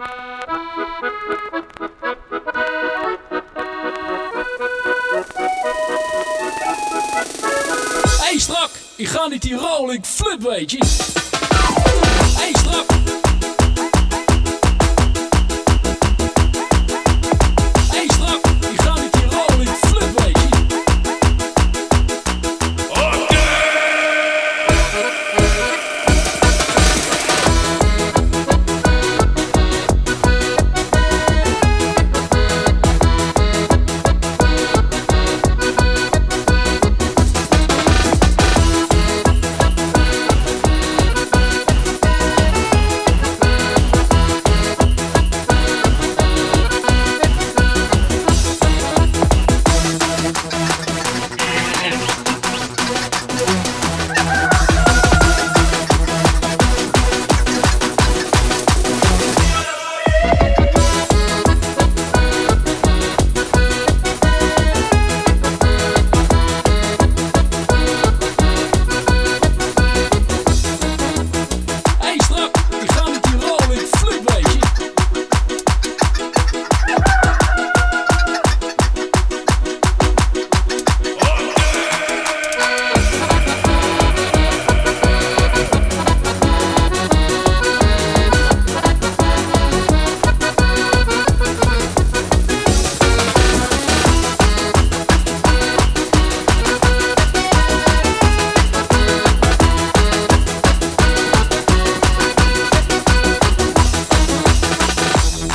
Hey strak, ik ga niet die rol, ik flip weet je. Hey strak.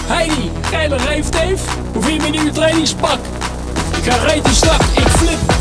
Heidi, geile reefteef, hoe vier minuten trainingspak. Ik ga in stap, ik flip.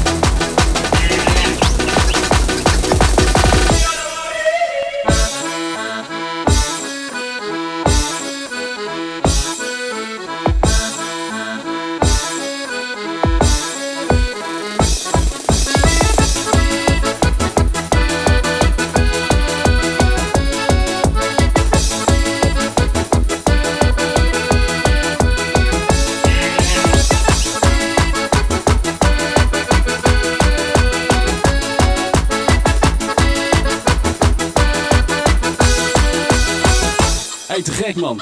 Hey, te gek man.